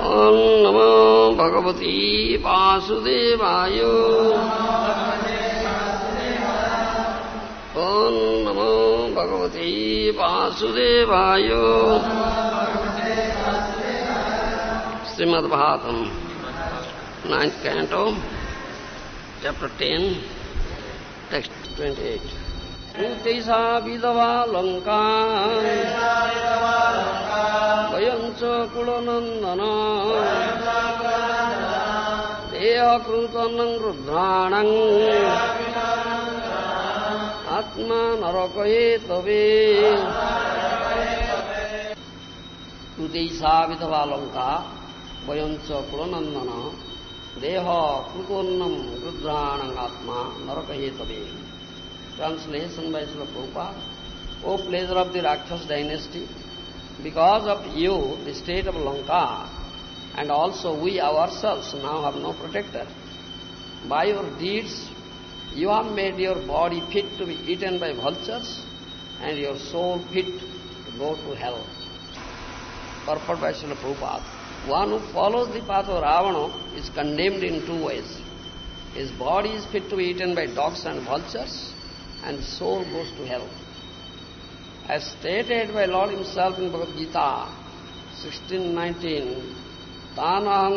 ॐ नमो भगवती वासुदेवाय। ॐ नमो भगवती वासुदेवाय। श्रीमद्भागवतम् ninth canto, chapter 10, text 28. तैसा विधवा लङ्का वयं च कुलनन्दन। देहकृतनं रुद्राणम् तवे। तैसा विधवा लङ्का वयं च कुलनन्दन। देह कृतोन्नम रुद्राणं आत्मा नरकये तवे translation by Srila Prabhupada. O pleasure of the Rakshas dynasty, because of you, the state of Lanka, and also we ourselves now have no protector. By your deeds, you have made your body fit to be eaten by vultures, and your soul fit to go to hell. Purport by Srila Prabhupada. One who follows the path of Ravana is condemned in two ways. His body is fit to be eaten by dogs and vultures, and soul goes to hell. As stated by Lord himself in Bhagavad Gita, 1619, Tanaham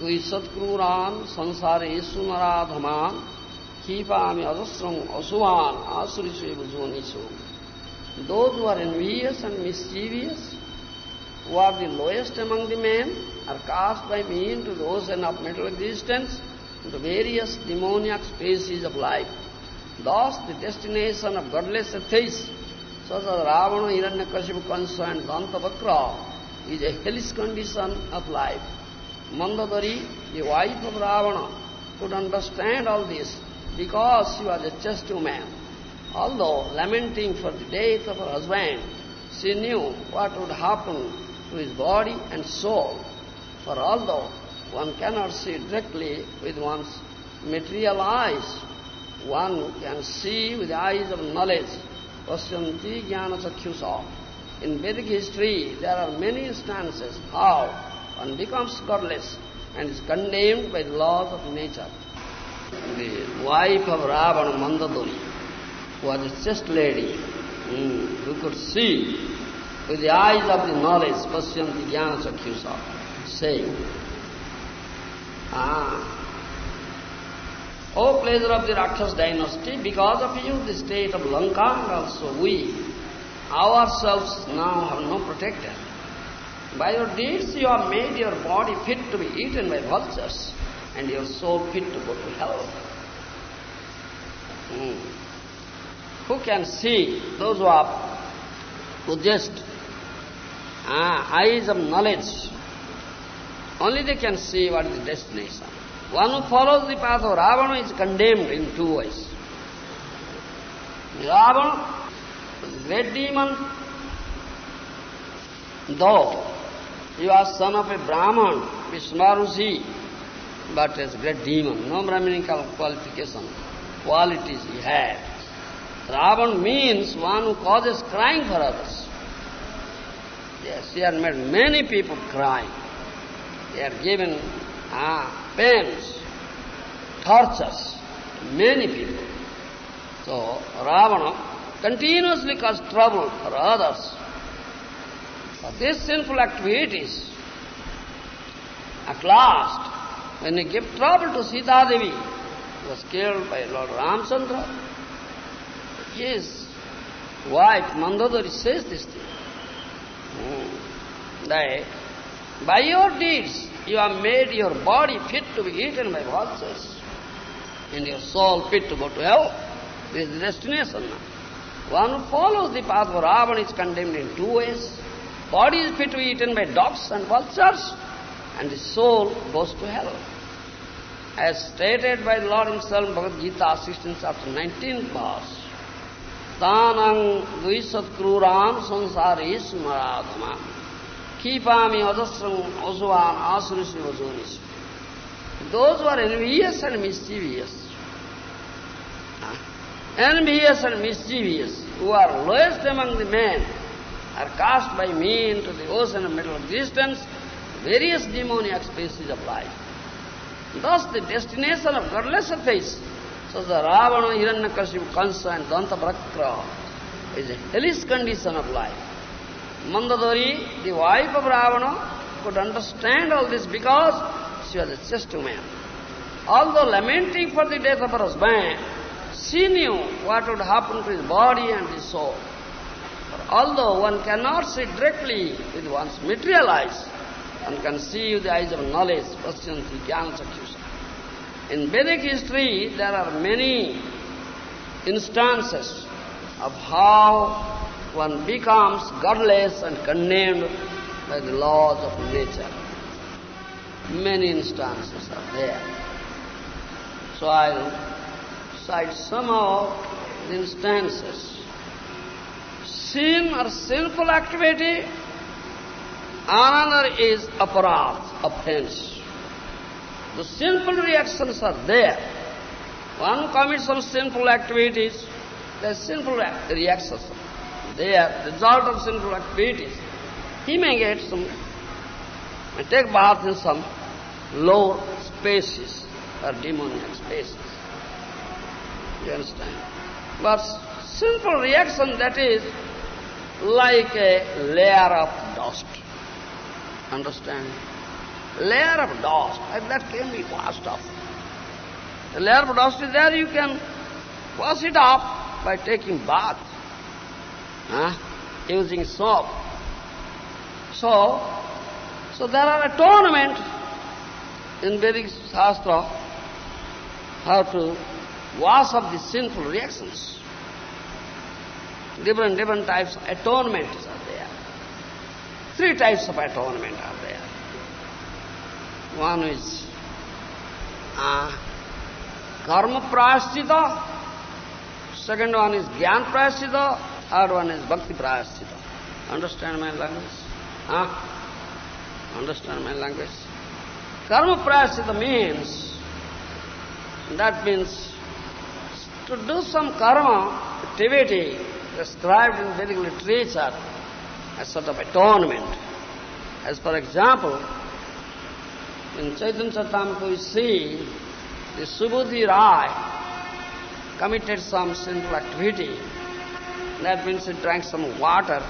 dvisatkuran sansaresu naradhaman kipami ajasram asuvan asurisu evajonisu. Those who are envious and mischievous, who are the lowest among the men, are cast by me into the ocean of mental existence, into various demoniac species of life. Thus, the destination of godless atheists, such as Ravana, Hiranyakashipu, Kansa and Dantavakra, is a hellish condition of life. Mandodari, the wife of Ravana, could understand all this because she was a just woman. Although lamenting for the death of her husband, she knew what would happen to his body and soul. For although one cannot see directly with one's material eyes, one can see with the eyes of knowledge. Pasyanti jnana chakhyusa. In Vedic history, there are many instances how one becomes godless and is condemned by the laws of nature. The wife of Ravana, Mandodari, was a chaste lady hmm, who could see with the eyes of the knowledge, Pasyanti jnana chakhyusa, saying, ah, O pleasure of the Rakshas dynasty, because of you the state of Lanka and also we, ourselves now have no protector. By your deeds you have made your body fit to be eaten by vultures and your soul fit to go to hell. Hmm. Who can see those who have possessed ah, eyes of knowledge? Only they can see what is the destination. One who follows the path of Ravana is condemned in two ways. Ravana, great demon, though he was son of a Brahman, Vishmarusi, but as great demon, no Brahminical qualification, qualities he had. Ravan means one who causes crying for others. Yes, he had made many people cry. He had given ah, pains, tortures to many people. So Ravana continuously caused trouble for others. For these sinful activities, at last, when he gave trouble to Sita Devi, was killed by Lord Ramchandra. His wife Mandodari says this thing. Hmm. That by your deeds you have made your body fit to be eaten by vultures and your soul fit to go to hell. This is the destination. One who follows the path of Ravana is condemned in two ways. Body is fit to be eaten by dogs and vultures, and the soul goes to hell. As stated by the Lord Himself Bhagavad Gita, 16 chapter 19 verse, Tanang dvisat kruram sansari smaradama kipami adasram osuvan asurishi vajonis. Those who are envious and mischievous, envious and mischievous, who are lowest among the men, are cast by me into the ocean of middle existence, various demoniac species of life. Thus the destination of godless affairs, such as Ravana, Hiranyakashipu, Kansa and Dantavakra, is a hellish condition of life. Mandodari, the wife of Ravana, could understand all this because she was a chaste woman. Although lamenting for the death of her husband, she knew what would happen to his body and his soul. For although one cannot see directly with one's material eyes, one can see with the eyes of knowledge, Pasyanti Jnana Chakshusa. In Vedic history, there are many instances of how one becomes godless and condemned by the laws of nature. Many instances are there. So I'll cite some of the instances. Sin or sinful activity, another is aparat, offense. The sinful reactions are there. One commits some sinful activities, the sinful reactions. They are the result of sinful activities. He may get some, may take bath in some low spaces or demoniac spaces. You understand? But sinful reaction, that is like a layer of dust. Understand? Layer of dust, that can be washed off. The layer of dust is there, you can wash it off by taking bath, huh? using soap. So, so there are atonement in Vedic Shastra how to wash off the sinful reactions. Different, different types of atonements are there. Three types of atonement are there. One is uh, karma prayasthita, second one is gyan prayasthita, third one is bhakti prayasthita. Understand my language? Huh? Understand my language? Karma prayasthita means, that means to do some karma activity described in Vedic literature as sort of atonement. As for example, in Chaitanya Charitamrita we see the Subudhi Rai committed some sinful activity. That means he drank some water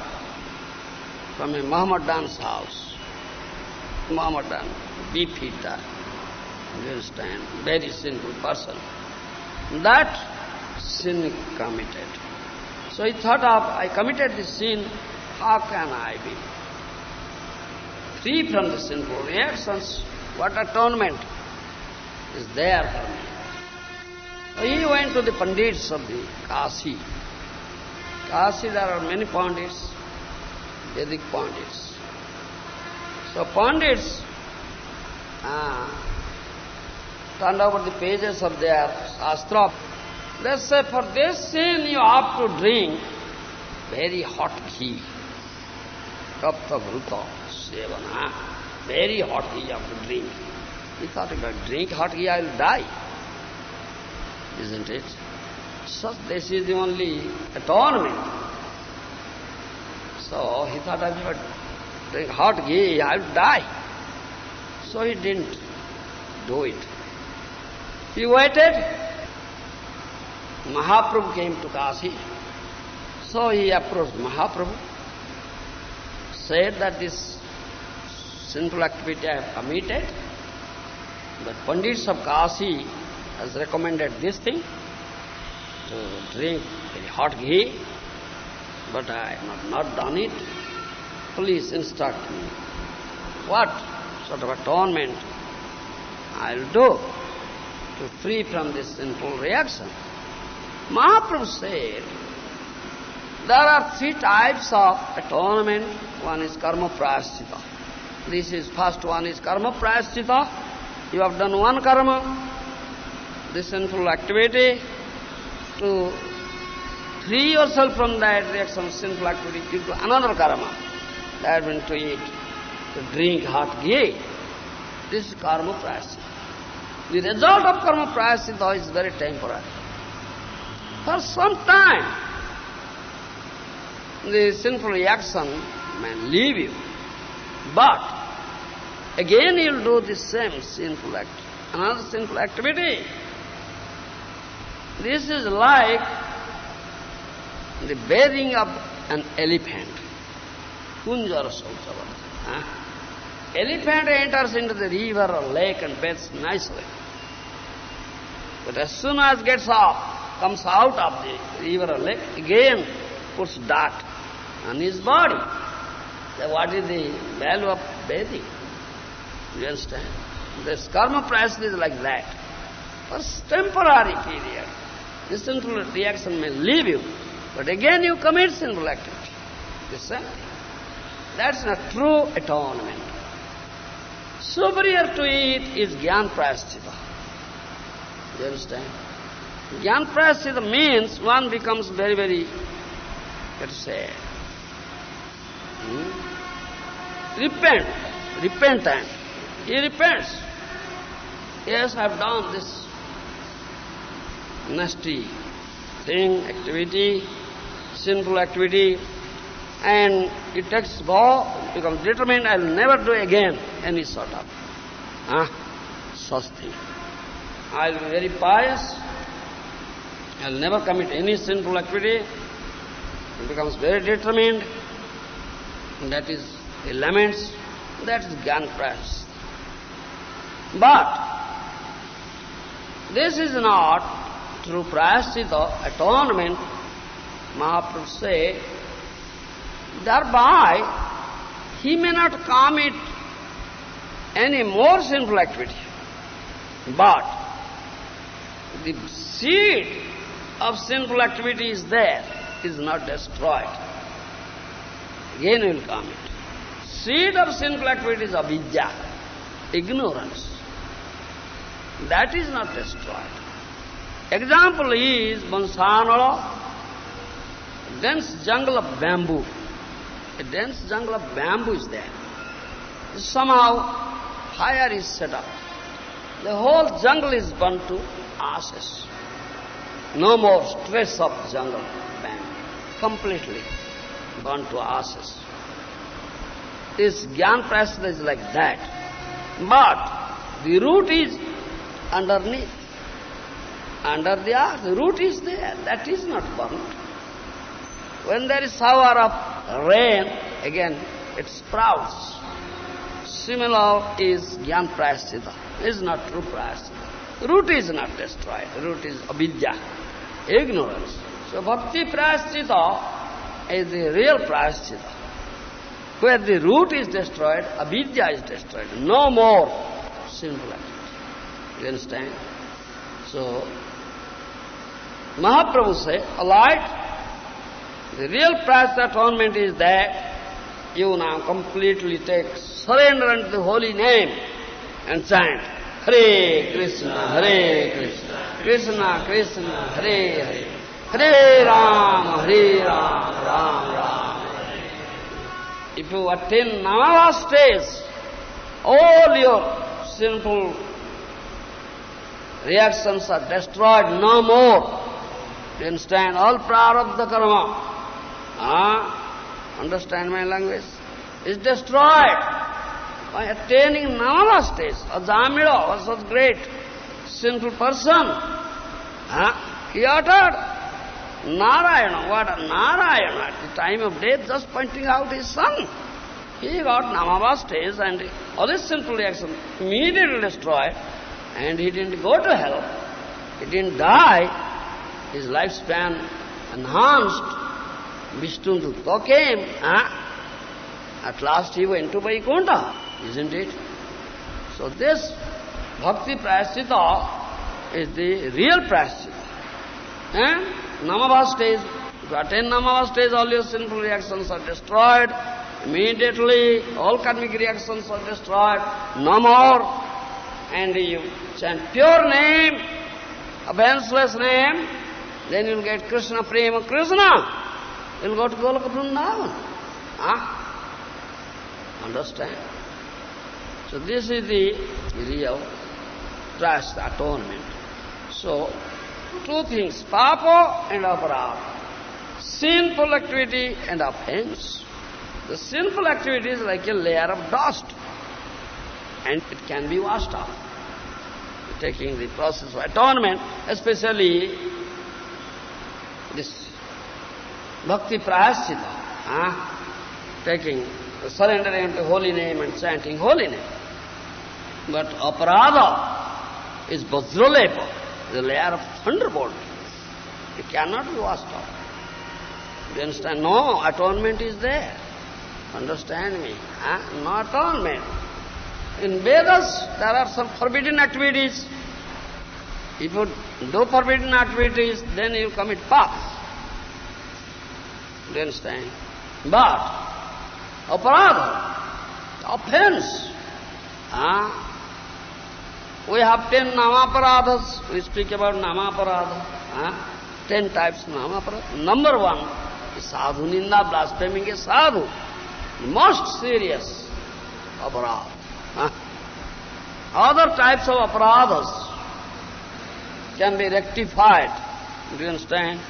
from a Mohammedan's house. Mohammedan, beef eater, you understand, very sinful person. That sin committed. So he thought of, I committed this sin, how can I be free from the sinful reactions? What atonement is there for me? So he went to the Pandits of the Kasi. Kasi, there are many Pandits, Vedic Pandits. So Pandits uh, turned over the pages of their Shastra. They say, for this sin you have to drink very hot ghee. Kapta Bhuta Sevana. Very hot ghee you have to drink. He thought, if I drink hot ghee, I will die. Isn't it? So this is the only atonement. So he thought, if I drink hot ghee, I will die. So he didn't do it. He waited. Mahaprabhu came to Kasi. So he approached Mahaprabhu, said that this sinful activity I have committed. The Pandits of Kasi has recommended this thing, to drink very hot ghee, but I have not, done it. Please instruct me. What sort of atonement I'll do to free from this sinful reaction? Mahaprabhu said, there are three types of atonement. One is karma prayasthita. This is first one is karma prayasthita. You have done one karma, this sinful activity, to free yourself from that reaction sinful activity, you do another karma. That means to eat, to drink hot ghee. This is karma prayasthita. The result of karma prayasthita is very temporary. For some time, the sinful reaction may leave you. But again you'll do the same sinful act, another sinful activity. This is like the bathing of an elephant. Kunjara Sauchavata. Elephant enters into the river or lake and bathes nicely. But as soon as gets off, comes out of the river or lake, again puts dirt on his body. So what is the value of bathing? You understand? This karma prayasthita is like that. For temporary period, this sinful reaction may leave you, but again you commit sinful activity. The same thing. That's not true atonement. Superior to it is Gyan Prayasthita. You understand? Gyan Prayasthita means one becomes very, very, let us say, hmm? repent, repentant. He repents. Yes, I have done this nasty thing, activity, sinful activity, and it takes vow, becomes determined, I will never do again any sort of huh, such thing. I will be very pious, I will never commit any sinful activity, it becomes very determined, that is, he laments, that is Prayas. But, this is not true prayasthita, atonement, Mahaprabhu say, thereby he may not commit any more sinful activity. But the seed of sinful activity is there, is not destroyed. Again he will commit. Seed of sinful activity is avidya, ignorance. That is not destroyed. Example is Bansanala, dense jungle of bamboo. A dense jungle of bamboo is there. Somehow fire is set up. The whole jungle is burnt to ashes. No more stress of jungle bamboo. Completely burnt to ashes. This Gyan Prasada is like that. But the root is underneath. Under the earth, the root is there. That is not burnt. When there is shower of rain, again it sprouts. Similar is Gyan Prayasthita. It is not true Prayasthita. Root is not destroyed. Root is avidya, ignorance. So Bhakti Prayasthita is the real Prayasthita. Where the root is destroyed, avidya is destroyed. No more sinful activity. You understand? So, Mahaprabhu said, light the real price atonement is that you now completely take surrender unto the holy name and chant Hare Krishna, Hare Krishna, Krishna Krishna, Hare Hare, Hare Ram, Hare Ram, Ram Ram. If you attain Namava stage, all your sinful reactions are destroyed no more. You understand? All prarabdha karma Ah, understand my language? Is destroyed by attaining Namala stage. Ajamila was such a great sinful person. He uttered Narayana, what a Narayana at the time of death, just pointing out his son. He got Namava stage and all his sinful reaction immediately destroyed and he didn't go to hell. He didn't die. His lifespan enhanced. Vishnu came. Huh? At last he went to Vaikuntha, isn't it? So this Bhakti Prayasita is the real Prayasita. Eh? Namabha stage, if you attain stage, all your sinful reactions are destroyed. Immediately, all karmic reactions are destroyed. No more. And you chant pure name, a offenseless name, then you'll get Krishna Prema Krishna. You'll go to Goloka Vrindavan. Huh? Understand? So this is the real trust, atonement. So, two things, papa and aparadha. Sinful activity and offense. The sinful activity is like a layer of dust and it can be washed off. Taking the process of atonement, especially this bhakti prayasita, huh? taking surrendering into holy name and chanting holy name. But aparadha is vajralepa, the layer of thunderbolt. It cannot be washed off. You understand? No, atonement is there. Understand me? Huh? No atonement. In Vedas, there are some forbidden activities. If you do forbidden activities, then you commit path. Do you understand? But aparadha, offense. Huh? We have ten namaparadhas. We speak about namaparadha. Huh? Ten types of namaparadha. Number one is sadhu ninda, blaspheming a sadhu. Most serious aparadha. Huh? Other types of aparadhas can be rectified. Do you understand?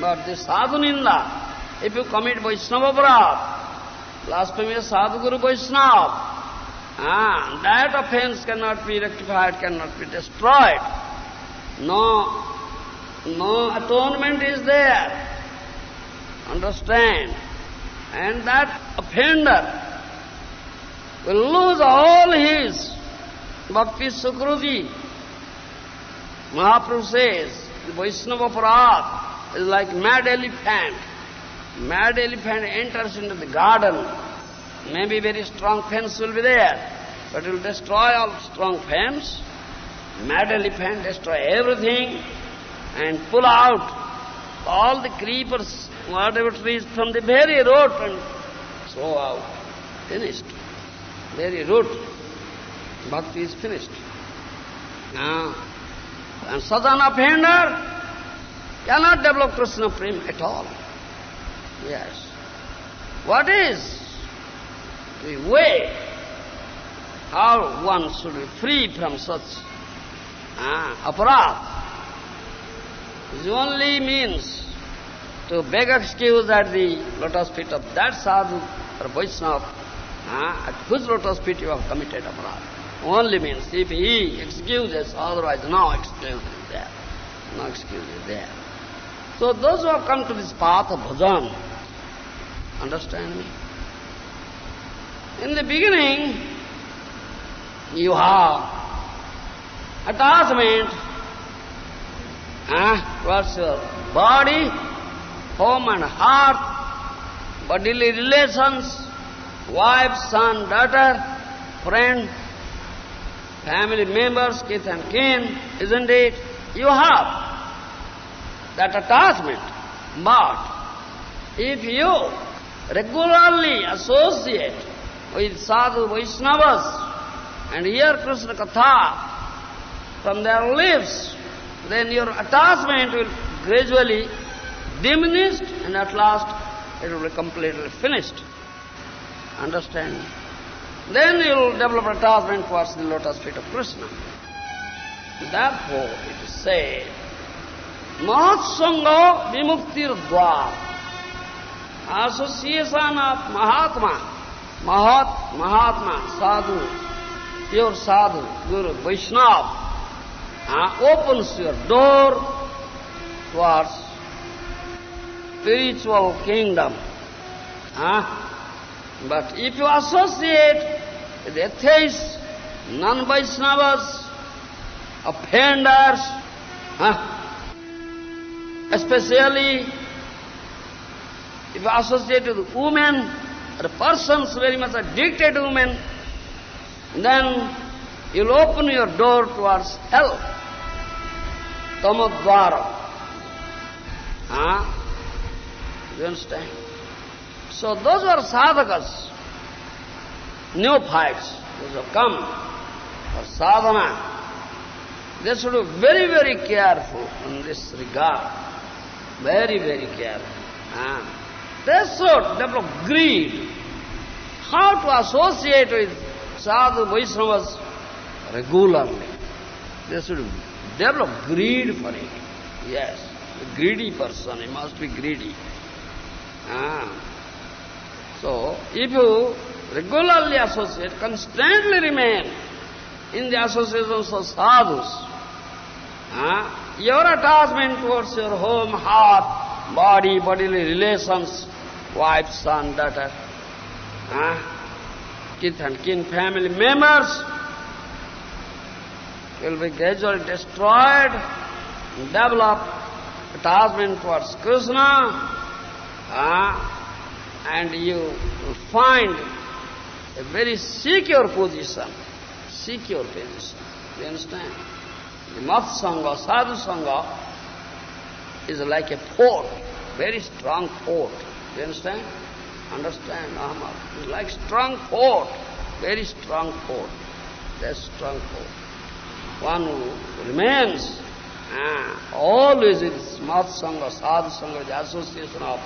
But the sadhu ninda, if you commit Vaishnava aparadha, blasphemy sadhu guru Vaishnava. Ah, that offense cannot be rectified, cannot be destroyed. No, no atonement is there. Understand? And that offender will lose all his bhakti sukruti. Mahaprabhu says, the Vaishnava Parad is like mad elephant. Mad elephant enters into the garden. Maybe very strong fence will be there, but it will destroy all strong fence. Mad elephant destroy everything and pull out all the creepers, whatever trees from the very root and throw out. Finished. Very root. Bhakti is finished. Now, and such an offender cannot develop Krishna Prem at all. Yes. What is the way how one should be free from such uh, aparat? It only means to beg excuse at the lotus feet of that sadhu or Vaishnava, uh, at whose lotus feet you have committed aparat. Only means if he excuses, otherwise no excuse is there. No excuse is there. So those who have come to this path of bhajan, understand me? In the beginning, you have attachment uh, towards your body, home and heart, bodily relations, wife, son, daughter, friend, family members, kith and kin, isn't it? You have that attachment. But if you regularly associate with sadhu Vaishnavas and hear Krishna Katha from their lips, then your attachment will gradually diminish and at last it will be completely finished. Understand? Then you will develop attachment towards the lotus feet of Krishna. Therefore, it is said, Mahatsanga Vimuktir Dwar. Association of Mahatma, Mahat, Mahatma, Sadhu, pure Sadhu, Guru, Vaishnava, uh, opens your door towards spiritual kingdom. Uh, but if you associate with atheists, non-Vaishnavas, offenders, Huh? Especially if you associate with women or persons very much addicted to women, then you'll open your door towards hell. Tamadvara. Huh? You understand? So those are sadhakas, neophytes, those have come for sadhana. They should be very, very careful in this regard. Very, very careful. Ah. They should develop greed. How to associate with sadhu Vaishnavas regularly. They should develop greed for it. Yes, a greedy person, he must be greedy. Ah. So, if you regularly associate, constantly remain in the associations of sadhus, your attachment towards your home, heart, body, bodily relations, wife, son, daughter, ah, kith and kin, family members, will be gradually destroyed, develop attachment towards Krishna, and you find a very secure position, secure position. You understand? The Math Sangha, Sadhu Sangha is like a fort, very strong fort. You understand? Understand, Ahmad? It's like strong fort, very strong fort. That's strong fort. One who remains ah, always in Math Sangha, Sadhu Sangha, the association of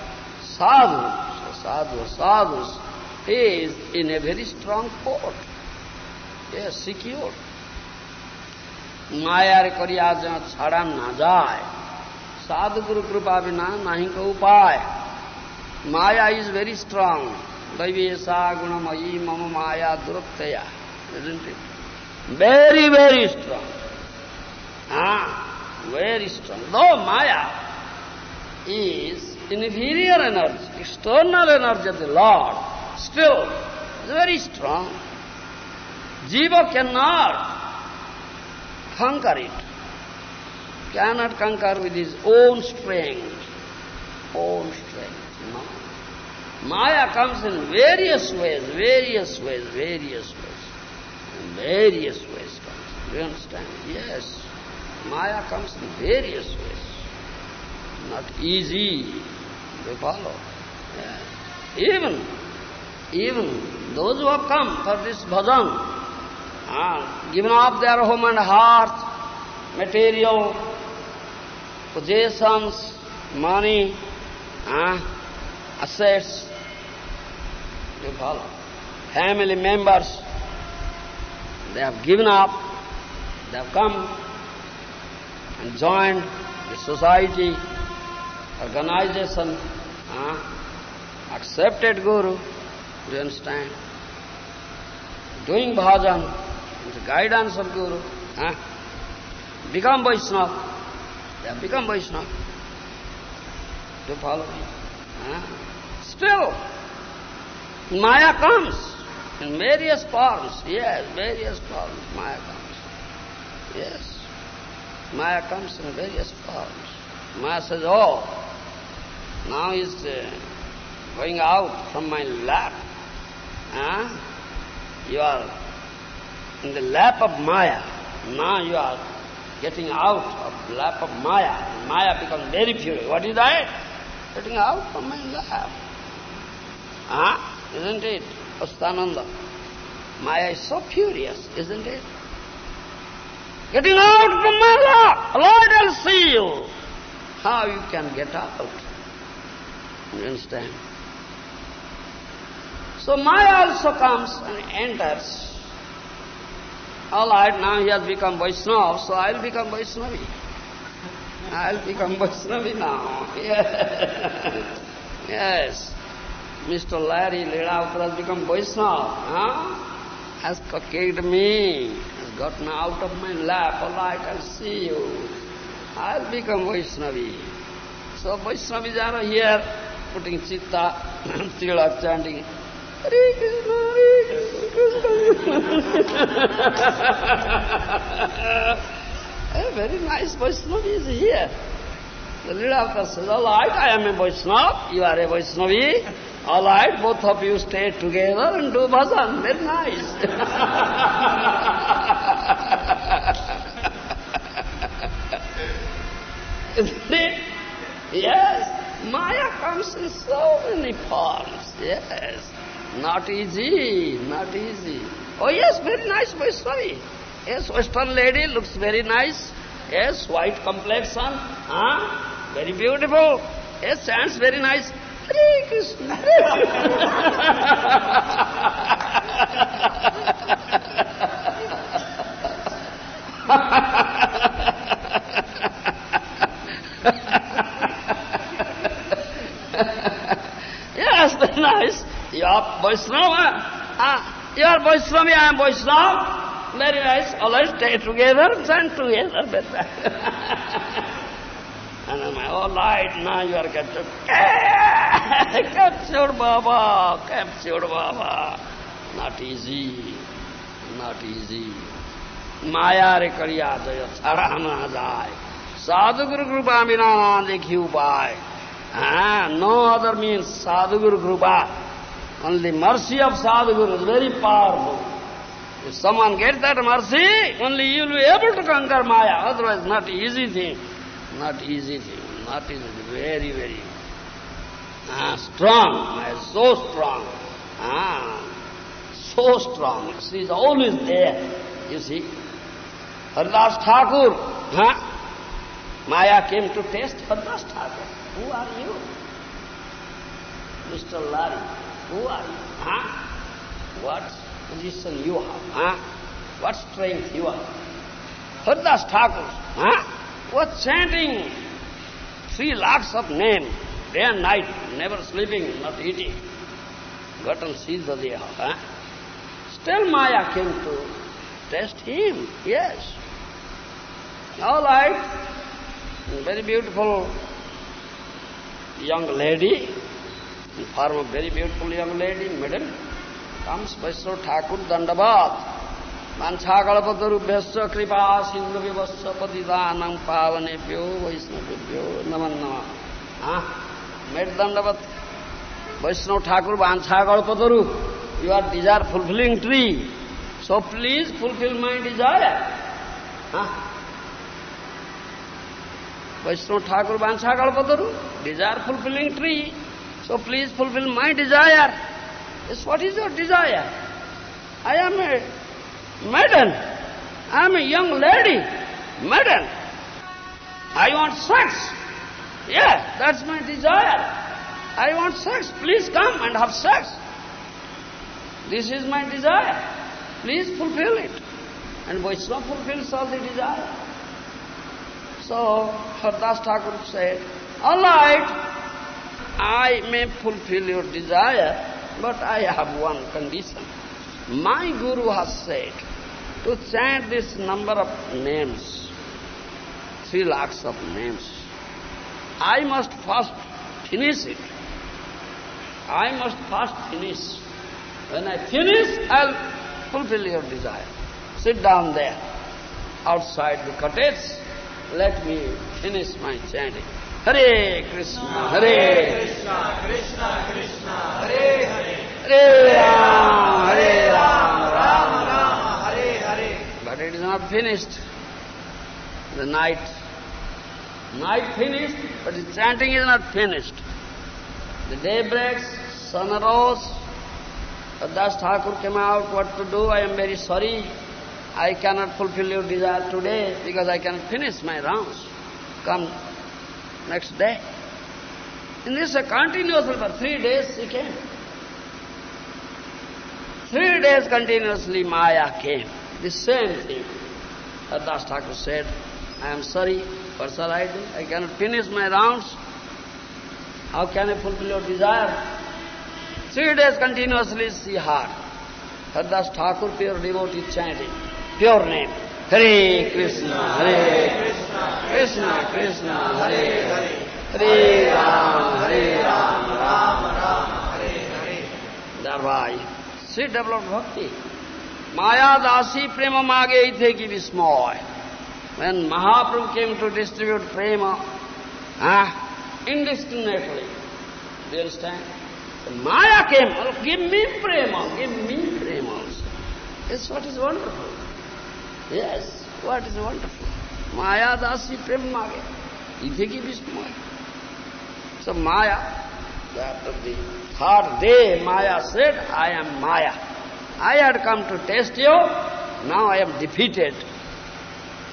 sadhus, sadhus, sadhus is in a very strong port. Yes, secure. मायार करिया जहाँ छाड़ा ना जाए। साधगुरु कृपा बिना नहीं को उपाय। माया इज़ वेरी स्ट्रांग दैवेशा गुणमयी मम माया दुरुक्तया वेरी वेरी स्ट्रांग हाँ very strong though Maya is inferior energy, external energy of the Lord, still is very strong. Jiva cannot conquer it. Cannot conquer with his own strength. Own strength, no. Maya comes in various ways, various ways, various ways. In various ways comes. Do you understand? Yes. Maya comes in various ways. Not easy. You follow? Yeah. Even, even those who have come for this bhajan, ah, given up their home and heart, material, possessions, money, ah, assets, you follow? Family members, they have given up, they have come and joined the society, organization, ah, accepted Guru, do you understand? Doing bhajan, with the guidance of Guru, ah, become Vaishnava. They have become Vaishnava. Do you follow me? Ah? Still, Maya comes in various forms. Yes, various forms Maya comes. Yes. Maya comes in various forms. Maya says, oh, now is uh, going out from my lap. Huh? You are in the lap of Maya. Now you are getting out of the lap of Maya. Maya becomes very furious. What is that? Getting out from my lap. Huh? Isn't it? Astananda. Maya is so furious, isn't it? Getting out from my lap. Lord, I'll see you. How you can get out? You understand? So Maya also comes and enters. All right, now he has become Vaishnava, so I'll become Vaishnavi. I'll become Vaishnavi now. Yes. yes. Mr. Larry Leela has become Vaishnava. Huh? Has kicked me, has gotten out of my lap. All right, I'll see you. I'll become Vaishnavi. So Vaishnavis are here putting chitta, tilak, chanting, Hare Krishna, Hare Krishna. A very nice Vaishnava is here. The leader of the says, all right, I am a Vaishnava, you are a Vaishnavi. All right, both of you stay together and do bhajan. Very nice. Isn't it? Yes. Maya comes in so many forms. Yes. Not easy, not easy. Oh yes, very nice Vaishnavi. Yes, Western lady looks very nice. Yes, white complexion. Huh? Very beautiful. Yes, chants very nice. Hare Krishna. Vaishnava. Ah, you are Vaishnava, I am Vaishnava. Very nice. Right, stay together, stand together. Better. and I'm all right, now you are captured. captured Baba, captured Baba. Not easy, not easy. माया रे करिया जय छड़ा ना जाए साधु गुरु कृपा बिना देखी उपाय Ah, no other means Sadhguru Only mercy of Sadhguru is very powerful. If someone gets that mercy, only you will be able to conquer Maya. Otherwise, not easy thing. Not easy thing. Not easy. Very, very ah, strong. Maya is so strong. Ah, so strong. She is always there. You see. Haridas Thakur. Huh? Maya came to test Haridas Thakur. Who are you? Mr. Larry, who are you? Huh? What position you have? Huh? What strength you have? Haridas Thakur, huh? What chanting? Three lakhs of name, day and night, never sleeping, not eating. Gotten Siddha Deha, huh? Still Maya came to test him, yes. All right, very beautiful young lady, in form of very beautiful young lady, maiden, comes Vaishnava Thakur Dandavat. वाञ्छाकल्पतरुभ्यश्च कृपा सिन्धुविवश्च पतितानां पावनेभ्यो वैष्णवेभ्यो नमः नमः हाँ made दंडवत वैष्णव Thakur वाञ्छाकल्पतरु you are desire fulfilling tree so please fulfill my desire huh? Vaishnava Thakur Vansha Kalpataru, desire fulfilling tree. So please fulfill my desire. Yes, what is your desire? I am a maiden. I am a young lady, maiden. I want sex. Yeah, that's my desire. I want sex. Please come and have sex. This is my desire. Please fulfill it. And Vaishnava fulfills all the desire. So Haridas Thakur said, all right, I may fulfill your desire, but I have one condition. My Guru has said to chant this number of names, three lakhs of names. I must first finish it. I must first finish. When I finish, I'll fulfill your desire. Sit down there, outside the cottage, let me finish my chanting. Hare Krishna, Hare Krishna, Krishna Krishna, Hare Hare, Hare Ram, Hare Ram, Rama Rama, Hare Hare. But it is not finished. The night, night finished, but the chanting is not finished. The day breaks, sun arose, Das Thakur came out, what to do, I am very sorry. I cannot fulfill your desire today because I cannot finish my rounds. Come next day. In this uh, continuously for three days he came. Three days continuously Maya came. The same thing. Das Thakur said, I am sorry, what shall I do? I cannot finish my rounds. How can I fulfill your desire? Three days continuously she heard. Haridas Thakur, pure devotee chanting, pure name. Hare Krishna, Hare Krishna, Krishna Krishna, Hare Hare, Hare Rama, Hare Rama, Rama Rama, Hare Hare. Thereby, she developed bhakti. Maya Dasi Prema Mage Itheki Vismoy. When Mahaprabhu came to distribute Prema, ah, indiscriminately, do you understand? So Maya came, give me Prema, give me Prema also. This what is wonderful. Yes, what is wonderful. Maya dasi prem mage. Ithiki vismaya. So Maya, after the third day, Maya said, I am Maya. I had come to test you, now I am defeated.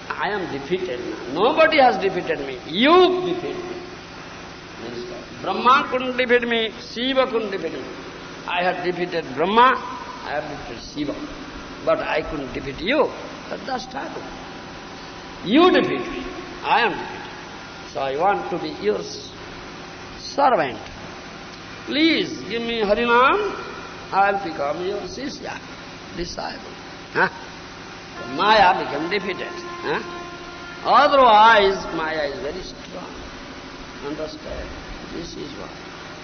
I am defeated now. Nobody has defeated me. You defeat me. Brahma couldn't defeat me, Shiva couldn't defeat me. I had defeated Brahma, I have defeated Shiva. But I couldn't defeat you. That's happened. You defeat me, I am defeated. So I want to be your servant. Please give me Harinam, I'll become your Sishya, disciple. Huh? Maya became defeated. Huh? Otherwise, Maya is very strong. Understand? This is what.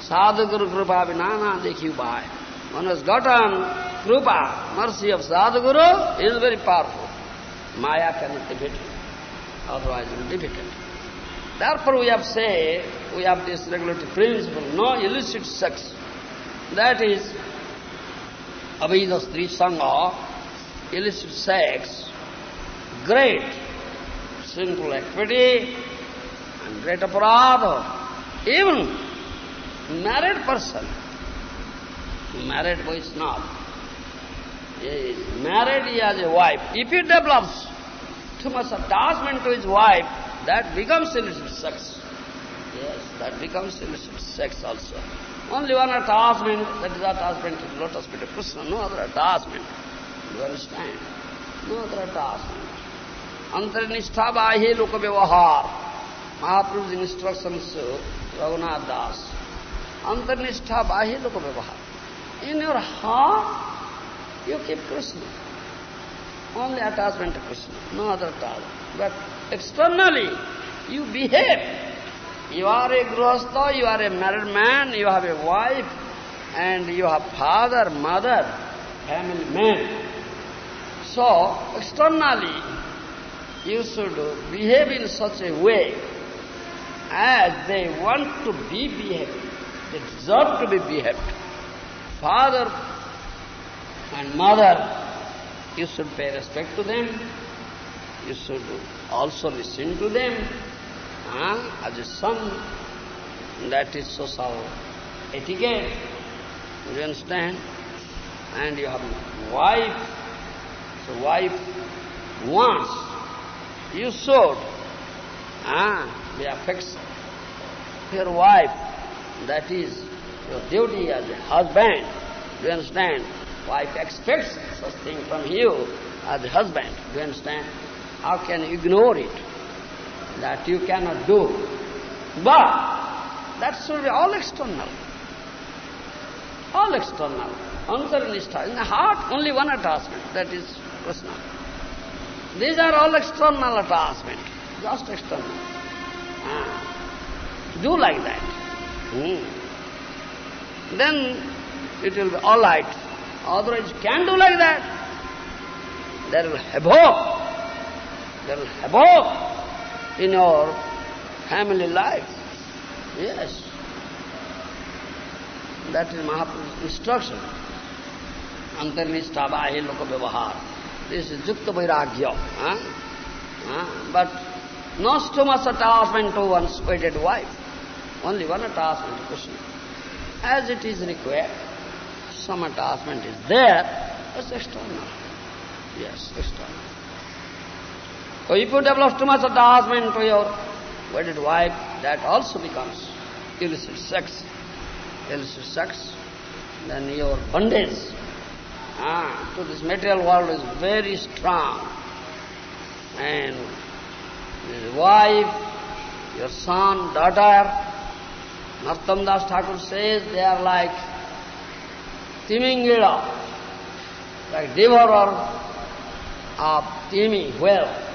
Sadhguru Kripa Vinana Dekhi Bhai. One has gotten Kripa, mercy of Sadhguru, is very powerful. Maya cannot defeat him. Otherwise, he will defeat it. Therefore, we have say, we have this regulatory principle, no illicit sex. That is, Abhida Sri Sangha, illicit sex, great sinful activity and great aparadha. Even married person, married boy is. He is married, he has a wife. If he develops too much attachment to his wife, that becomes illicit sex. Yes, that becomes illicit sex also. Only one attachment, that is attachment to lotus feet of Krishna, no other attachment. You understand? No other attachment. Antarnishtha bahi loka vyavahar. Mahaprabhu's instructions to Raghunath Das. Antarnishtha bahi loka vyavahar. In your heart, you keep Krishna. Only attachment to Krishna, no other attachment. But externally, you behave. You are a grihastha, you are a married man, you have a wife, and you have father, mother, family man. So, externally, you should behave in such a way as they want to be behaved. They deserve to be behaved. Father and mother, you should pay respect to them. You should also listen to them huh? as a son. That is social etiquette. You understand? And you have wife. So wife wants, you should ah, be affectionate your wife. That is your duty as a husband. Do you understand? Wife expects such thing from you as a husband. Do you understand? How can you ignore it? That you cannot do. But that should be all external. All external. Antarnishtha. In the heart, only one attachment. That is Krishna. These are all external attachment. Just external. Ah. Do like that. Hmm. Then it will be all right. Otherwise, you can't do like that. There will havoc. There will havoc in your family life. Yes. That is Mahaprabhu's instruction. Antarnishtha bahi loka vyavahar. This is Yukta Vairagya. Huh? Huh? But not too much attachment to one's wedded wife. Only one attachment to Krishna. As it is required, some attachment is there, that's external. Yes, external. So if you develop too much attachment to your wedded wife, that also becomes illicit sex. Illicit sex, then your bondage ah, to this material world is very strong. And your wife, your son, daughter, Nartam Das Thakur says they are like Timingila, like devourer of Timi whale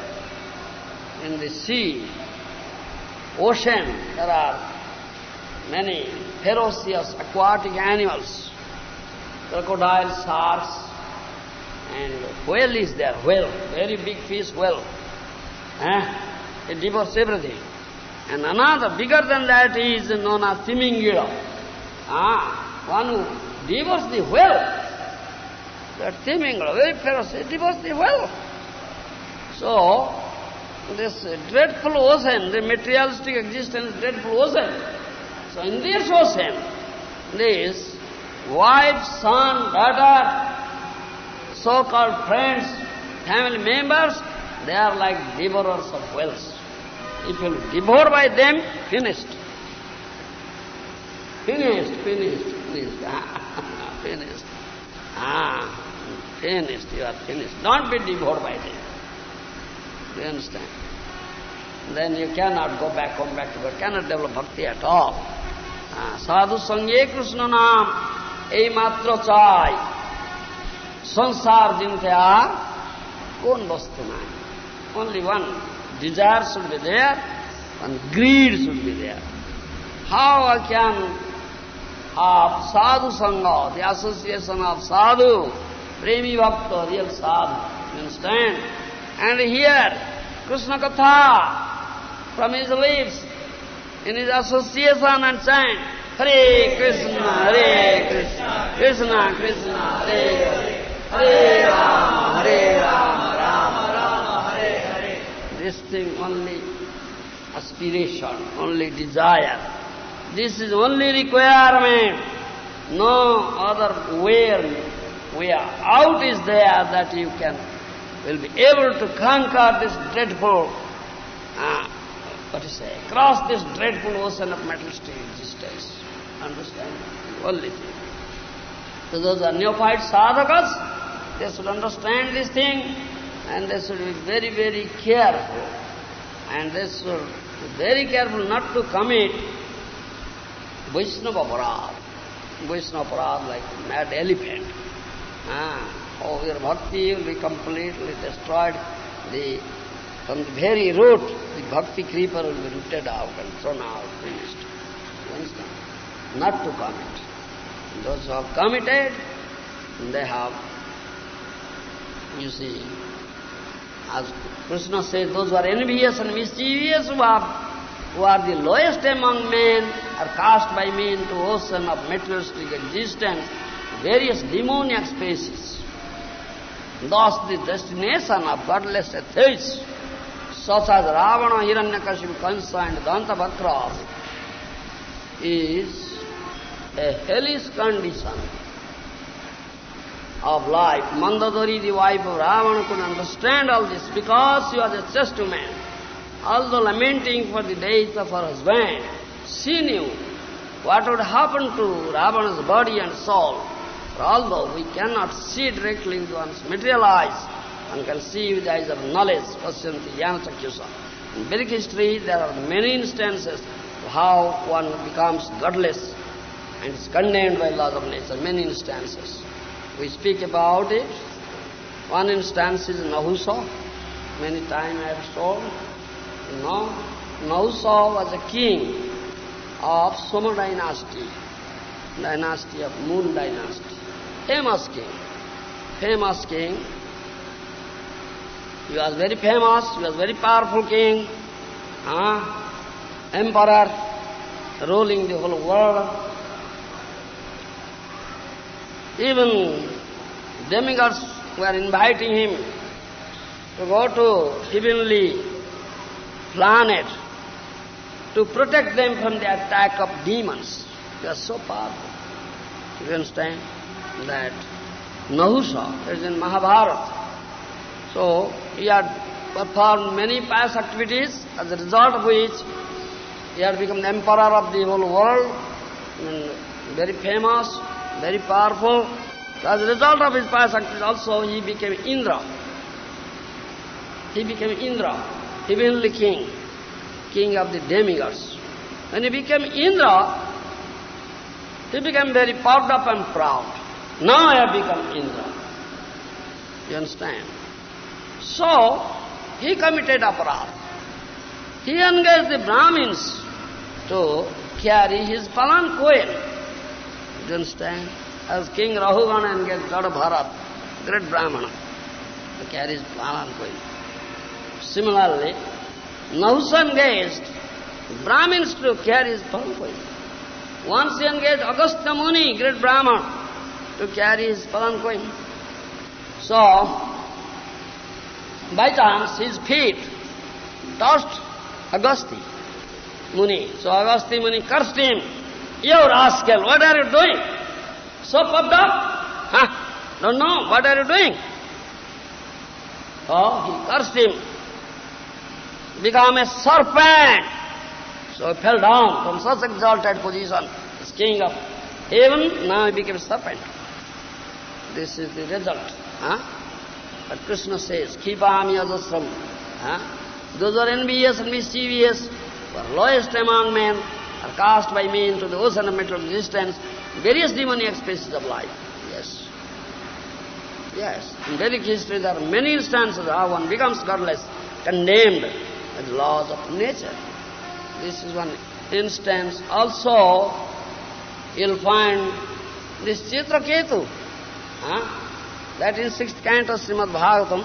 in the sea, ocean, there are many ferocious aquatic animals, crocodile, sharks, and whale is there, whale, very big fish whale. Eh? It devours everything. And another, bigger than that, is known as Timingila. Ah, one devours the whale. That Timingila, very ferocious, devours the whale. So, this dreadful ocean, the materialistic existence, dreadful ocean. So in this ocean, this wife, son, daughter, so-called friends, family members, they are like devourers of whales. If you devour by them, finished. Finished, finished, finished. Ah, Ah, finished. Ah, finished, you are finished. Don't be devoured by them. Do you understand? Then you cannot go back, come back to God, cannot develop bhakti at all. Ah, sadhu sangye Krishna naam, এই মাত্র চাই সংসার জিনতে আর কোন বস্তু নাই only one desire should be there and greed should be there how I can have sadhu sangha the association of sadhu premi bhakta real sadhu you understand and here krishna katha from his lips in his association and chant Hare Krishna, Hare Krishna, Krishna Krishna, Hare Hare, Hare Rama, Hare Rama, Rama Rama, Hare Hare. This thing only aspiration, only desire. This is only requirement. No other way, way out is there that you can, will be able to conquer this dreadful uh, what to say, cross this dreadful ocean of materialistic existence. Understand? Only thing. So those are neophyte sadhakas, they should understand this thing and they should be very, very careful. And they should be very careful not to commit Vaishnava parad. Vaishnava parad like mad elephant. Ah, oh, your bhakti will be completely destroyed. The from the very root, the bhakti creeper will be rooted out and thrown out, finished. Understand? Not to commit. Those who have committed, they have, you see, as Krishna says, those who are envious and mischievous, who are, who are the lowest among men, are cast by me into ocean of materialistic existence, various demoniac species. Thus the destination of godless atheists such as Ravana, Hiranyakashipu, Kansa and Dantavakra is a hellish condition of life. Mandodari, the wife of Ravana, could understand all this because she was a chaste woman. Although lamenting for the death of her husband, she knew what would happen to Ravana's body and soul. For although we cannot see directly with one's material eyes, one can see with the eyes of knowledge, Pasyanti Jnanachakyusa. In Vedic history, there are many instances of how one becomes godless and is condemned by laws of nature, many instances. We speak about it. One instance is Nahusa. Many times I have told. You know, Nahusa was a king of Soma dynasty, dynasty of Moon dynasty. Famous king, famous king. He was very famous, he was very powerful king, ah, emperor, ruling the whole world. Even demigods were inviting him to go to heavenly planet to protect them from the attack of demons. They are so powerful. You understand that Nahusa is in Mahabharata. So he had performed many past activities, as a result of which he had become the emperor of the whole world, very famous, very powerful. As a result of his past activities also he became Indra. He became Indra, heavenly king, king of the demigods. When he became Indra, he became very puffed up and proud. Now I have become Indra. You understand? So, he committed aparadh. He engaged the Brahmins to carry his palanquin. Do you understand? As King Rahugana engaged Lord Bharat, great Brahmana, to carry his palanquin. Similarly, Nahusa engaged Brahmins to carry his palanquin. Once he engaged Agastya Muni, great Brahman, to carry his palanquin. So, by chance, his feet touched Agasti Muni. So Agasti Muni cursed him, You rascal, what are you doing? So puffed up? Huh? Don't know, what are you doing? Oh, he cursed him. Become a serpent. So he fell down from such exalted position as king of heaven, now he became a serpent. This is the result. Huh? But Krishna says, Kipami ajasram. Huh? Those are envious and mischievous, who are lowest among men, are cast by me into the ocean of material existence, various demoniac species of life. Yes. Yes. In Vedic history there are many instances how one becomes godless, condemned the laws of nature. This is one instance. Also, you'll find this Chitraketu. Huh? That in sixth canto Srimad Bhagavatam,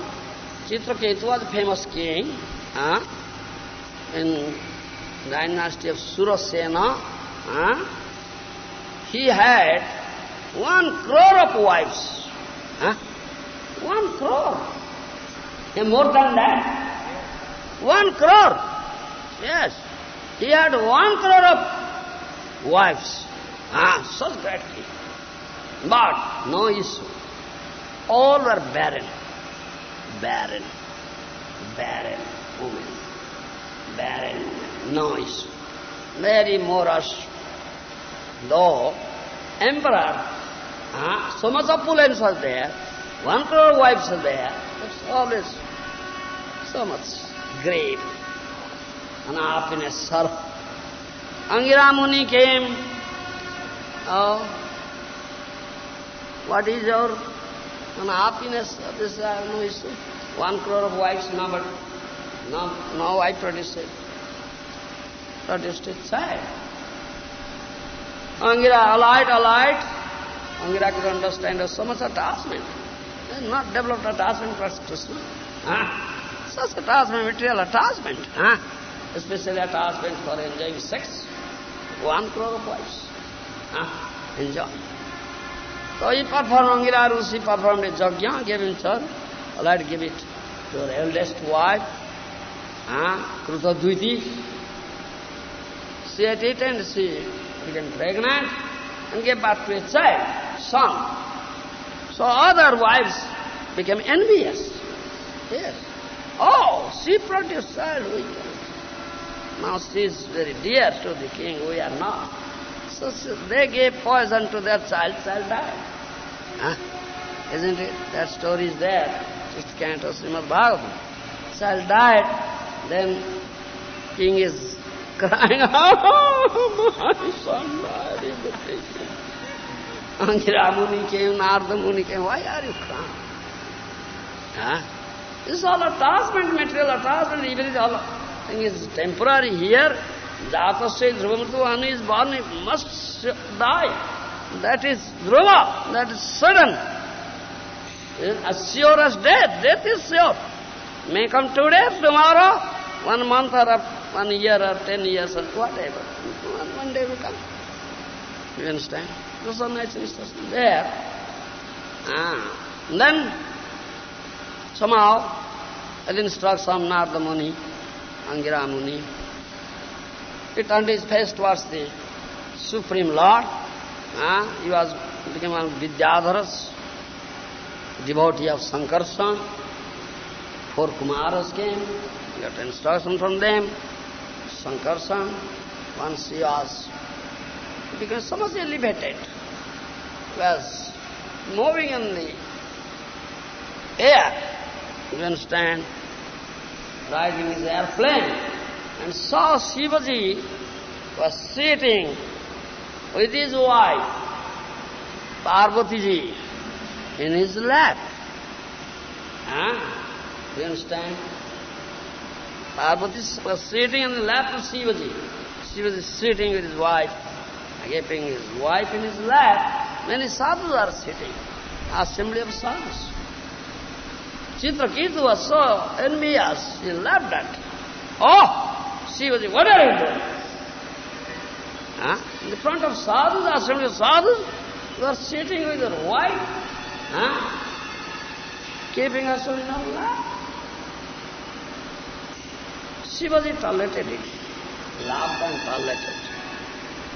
Chitraketu was a famous king huh? in dynasty of Surasena. Huh? He had one crore of wives. Huh? One crore. And more than that. One crore. Yes. He had one crore of wives. Ah, such great king. But no issue. All were barren. Barren. Barren women. Barren. No issue. Very morose. Though emperor, ah, so much opulence was there, one crore wives are there, it's always so much grave, unhappiness, sorrow. Angira Muni came, oh, what is your unhappiness? This I have no issue. One crore of wives, no, no, no wife produced it. Produced it, sad. Angira, alight, alight. Angira could understand so much attachment. Not developed attachment for Krishna. Huh? Such attachment, material attachment. Huh? Especially attachment for enjoying sex. One crore of wives. Huh? Enjoy. So he performed, Angira Rusi performed a jagya, gave him char. Alight give it to her eldest wife, huh? Kruta Dviti. She ate it and she became pregnant and gave birth to a child, son. So other wives became envious. Yes. Oh, she produced child. We now she is very dear to the king, we are not. So they gave poison to their child, child died. Huh? Isn't it? That story is there. Sixth canto Srimad Bhagavatam. Child died, then king is crying, oh, my son died in the prison. Angira Muni came, Narada Muni came, why are you crying? Huh? This is all attachment, material attachment, even if all thing is temporary here. Jatasya Dhruvamritu, one is born, he must die. That is Dhruva, that is sudden. As sure as death, death is sure. May come today, tomorrow, one month or one year or ten years or whatever. One, one day will come. You understand? Those are natural instructions there. Ah. Then, somehow, it instructs some Narada Muni, Angira Muni. He turned his face towards the Supreme Lord. Ah. He was became of Vidyadharas, devotee of Sankarshan. Four Kumaras came, he got instruction from them. Sankarshan, once he was, he became so much elevated. He was moving in the air, you understand, riding his airplane, and saw Shivaji was sitting with his wife, Parvati ji, in his lap. Huh? You understand? Parvati was sitting in the lap of Shivaji. Shivaji is sitting with his wife, keeping his wife in his lap. Many sadhus are sitting, assembly of sadhus. Chitraketu was so envious, he laughed at. Oh, Shivaji, what are you doing? Huh? In the front of sadhus, ashram sadhus, you are sitting with your wife, huh? keeping her in her lap. was tolerated it, laughed and tolerated.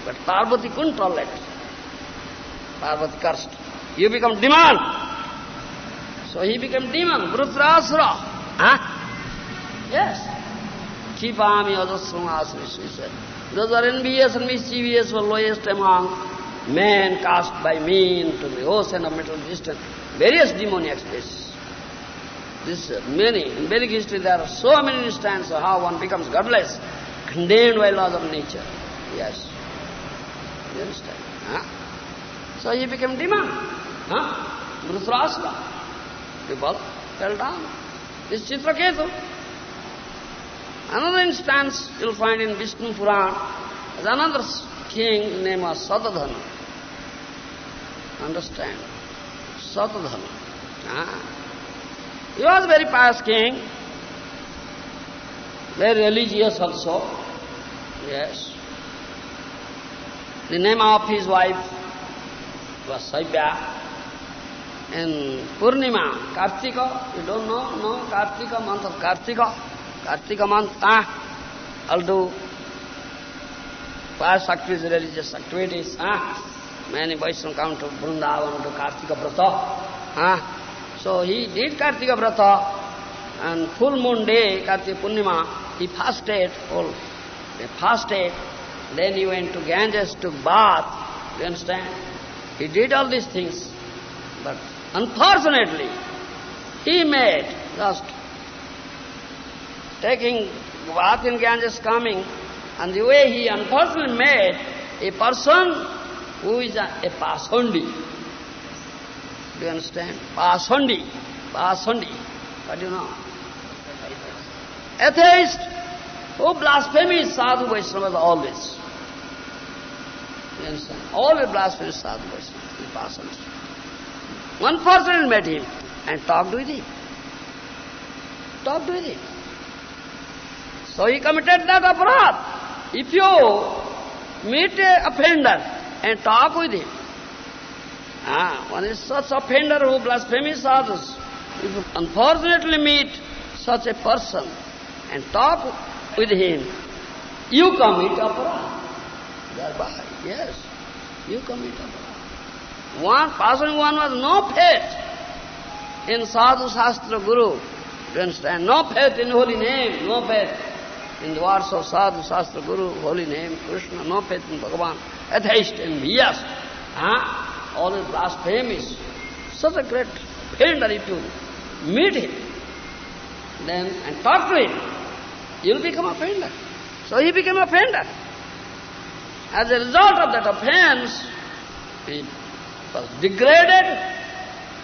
But Parvati couldn't tolerate. Parvati cursed. You become demon. So he became demon, Vrutrasura. Huh? Yes. Kipami Ajasramasri, he said. Those are envious and mischievous were lowest among men cast by me into the ocean of mental existence. Various demoniac species. This uh, many, in Vedic history there are so many instances of how one becomes godless, condemned by laws of nature. Yes. You understand? Huh? So he became demon. Huh? Dhritarashtra. People fell down. This Chitraketu. Another instance you'll find in Vishnu Puran, there's another king named was Satadhana. Understand? Satadhana. Ah. He was a very pious king, very religious also. Yes. The name of his wife was Saibya. In Purnima, Kartika, you don't know? No, Kartika, month of Kartika. Kartika month, ah, I'll do pious activities, religious activities, ah. Many Vaishnavas come to Vrindavan to Kartika Brata, ah. So he did Kartika Brata, and full moon day, Kartika Purnima, he fasted, full, he fasted, then he went to Ganges, took bath, you understand? He did all these things, but unfortunately, he made just taking in Ganges coming, and the way he unfortunately made a person who is a, a pashondi. Do you understand? Pashondi. Pashondi. What do you know? Atheist who blasphemes sadhu Vaishnavas always. You understand? Always blasphemes sadhu Vaishnavas, pashondi. One person met him and talked with him. Talked with him. So he committed that aparat. If you meet a offender and talk with him, ah, one is such offender who blasphemes others. If you unfortunately meet such a person and talk with him, you commit aparat. Thereby, yes, you commit aparat. One person one was no faith in sadhu shastra guru. You understand? No faith in holy name, no faith in the words of sadhu shastra guru, holy name, Krishna, no faith in Bhagavan, atheist, envious, huh? always blasphemous. Such a great offender if you meet him, then and talk to him, you'll become a offender. So he became a offender. As a result of that offense, he was degraded.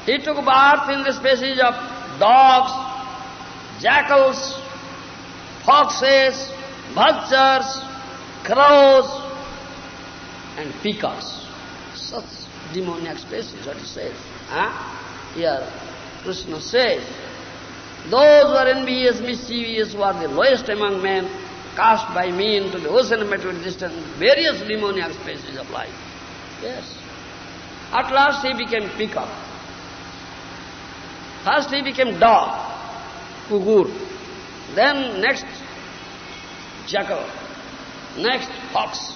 He took birth in the species of dogs, jackals, foxes, vultures, crows, and peacocks. Such demoniac species, what he says. Huh? Here, Krishna says, those who are envious, mischievous, who are the lowest among men, cast by me into the ocean of material existence, various demoniac species of life. Yes. At last he became peacock. First he became dog, kugur. Then next jackal. Next fox.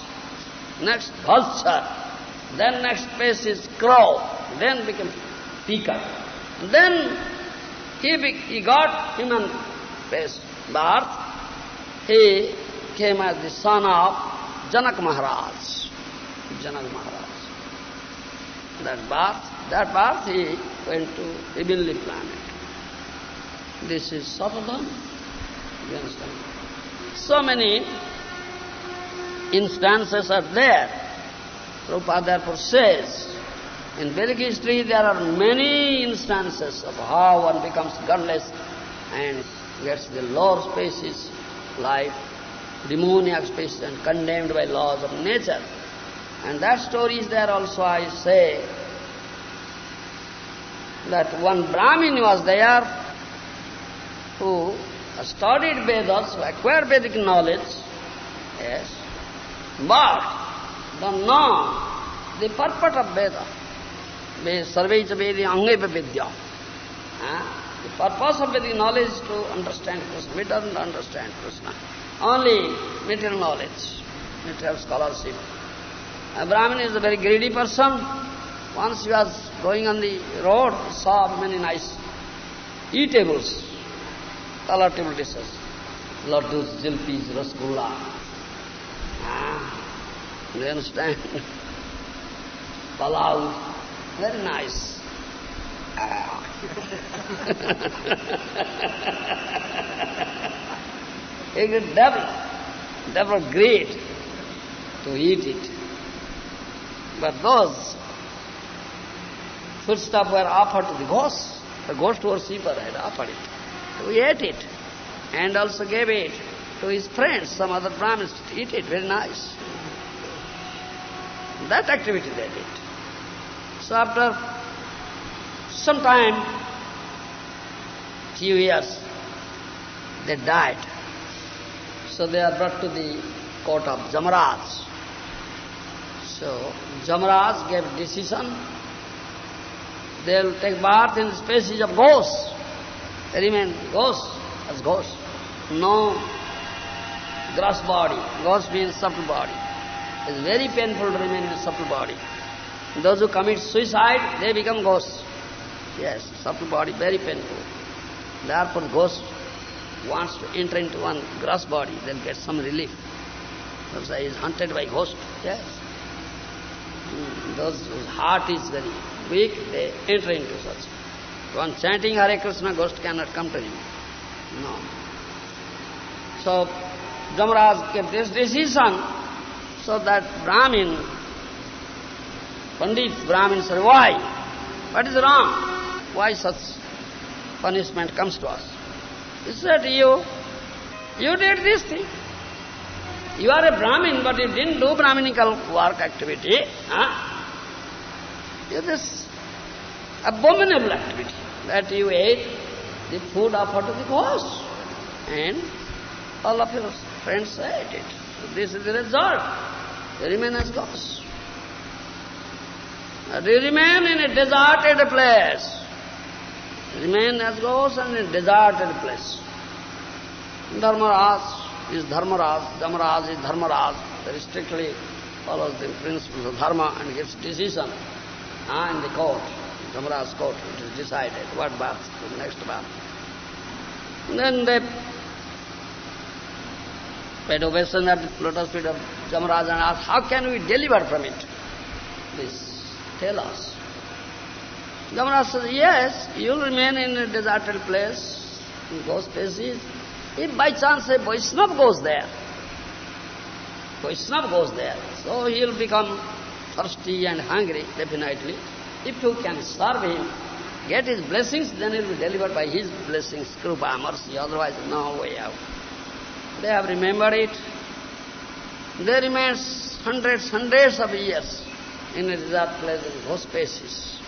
Next vulture. Then next space is crow. Then became peacock. Then he, be, he got human face birth. He came as the son of Janak Maharaj. Janak Maharaj. That birth, that birth he went to heavenly planet. This is Satadam. You understand? So many instances are there. Prabhupada therefore says, in Vedic history there are many instances of how one becomes godless and gets the lower species, life, demoniac species and condemned by laws of nature. And that story is there also, I say, that one Brahmin was there who studied Vedas, acquired Vedic knowledge, yes, but don't know the purport of Veda. Sarvaicha Vedi Angaiva Vidya. The purpose of Vedic knowledge is to understand Krishna. We don't understand Krishna. Only material knowledge, material scholarship. A Brahmin is a very greedy person. Once he was going on the road, he saw many nice eatables, palatable dishes. Laddus, jilpis, rasgulla. Ah, you understand? Palau, very nice. Ah. a devil, devil great to eat it. But those foodstuffs were offered to the ghost. The ghost worshipper had offered it. So he ate it and also gave it to his friends, some other Brahmins to eat it, very nice. That activity they did. So after some time, few years, they died. So they are brought to the court of Jamaraj. So Jamaraj gave decision, they'll take birth in the species of ghosts. They remain ghosts as ghosts. No gross body. Ghost means subtle body. It's very painful to remain in a subtle body. Those who commit suicide, they become ghosts. Yes, subtle body, very painful. Therefore, ghost wants to enter into one gross body, they'll get some relief. Why he is hunted by ghost. Yes. Hmm, those whose heart is very weak, they enter into such. One chanting Hare Krishna, ghost cannot come to him. No. So, Jamaraj kept this decision so that Brahmin, Pandit Brahmin said, why? What is wrong? Why such punishment comes to us? He said, you, you did this thing. You are a Brahmin, but you didn't do Brahminical work activity. Huh? This abominable activity that you ate the food offered to the ghost. And all of your friends ate it. So this is the result. You remain as ghosts. You remain in a deserted place. Remain as ghosts in a deserted place. Dharmaraj is Dharmaraj, Dharmaraj is Dharmaraj. Very strictly follows the principles of Dharma and gives decision ah, in the court, Dharmaraj's court. It is decided what bath, the next bath. then they paid obeisance at the lotus feet of Dharmaraj and asked, how can we deliver from it? Please tell us. Dharmaraj says, yes, you'll remain in a deserted place, in those places. If by chance a Vaishnava goes there, Vaishnava goes there, so he'll become thirsty and hungry, definitely. If you can serve him, get his blessings, then he'll be delivered by his blessings, krupa, mercy, otherwise no way out. They have remembered it. They remain hundreds, hundreds of years in a desert place in those spaces.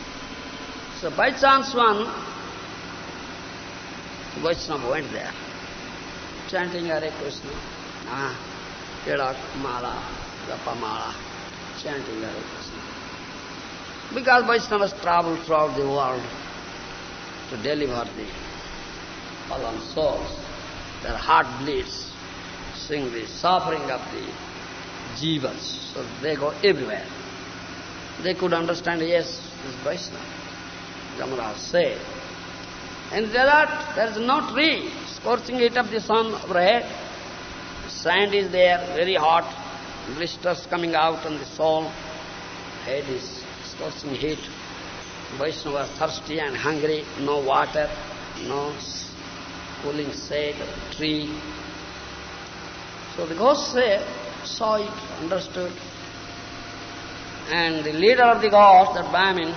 So by chance one Vaishnava went there, chanting Hare Krishna, ah, Tirak Mala, Japa Mala, chanting Hare Krishna. Because Vaishnavas travel throughout the world to deliver the fallen souls, their heart bleeds, seeing the suffering of the jivas, so they go everywhere. They could understand, yes, this Vaishnava. Jamaraj said. And desert, there is no tree, scorching heat of the sun overhead. Sand is there, very hot, blisters coming out on the soul. Head is scorching heat. Vaishnava thirsty and hungry, no water, no cooling shade, tree. So the ghost said, saw it, understood. And the leader of the ghost, that Brahmin,